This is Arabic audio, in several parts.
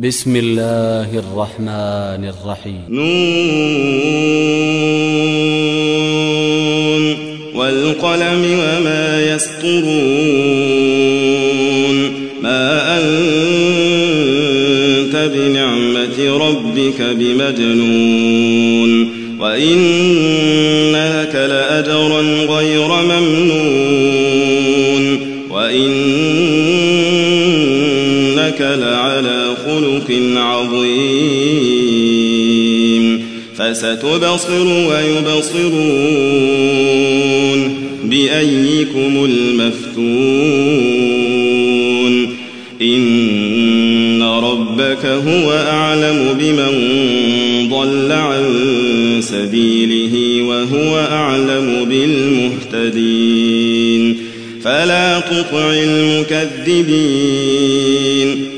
بسم الله الرحمن الرحيم. نون والقلم وما يسطرون. ما أنت بنعمة ربك بمجنون. وإن لك لأجرا غير ممنون. وإنك لعلى خلق عظيم فستبصر ويبصرون بأيكم المفتون إن ربك هو أعلم بمن ضل عن سبيله وهو أعلم بالمهتدين فلا تطع المكذبين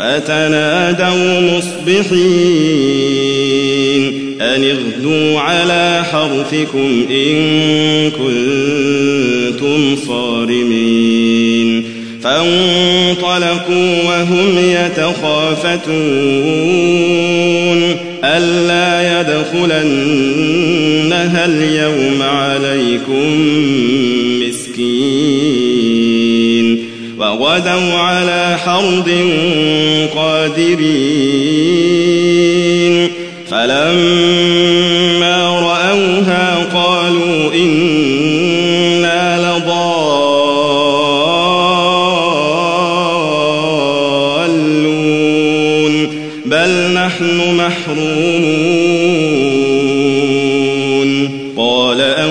فتنادوا مصبحين. أن اغدوا على حرثكم إن كنتم صارمين. فانطلقوا وهم يتخافتون. ألا يدخلنها اليوم عليكم مسكين. وغدوا على حرد قادرين. فلما رأوها قالوا إنا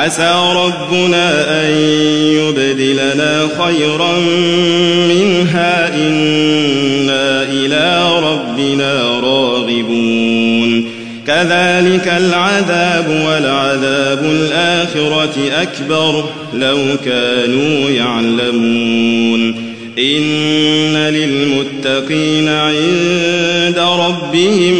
عسى ربنا أن يبدلنا خيرا منها. إنا إلى ربنا راغبون. كذلك العذاب والعذاب الآخرة أكبر لو كانوا يعلمون. إن للمتقين عند ربهم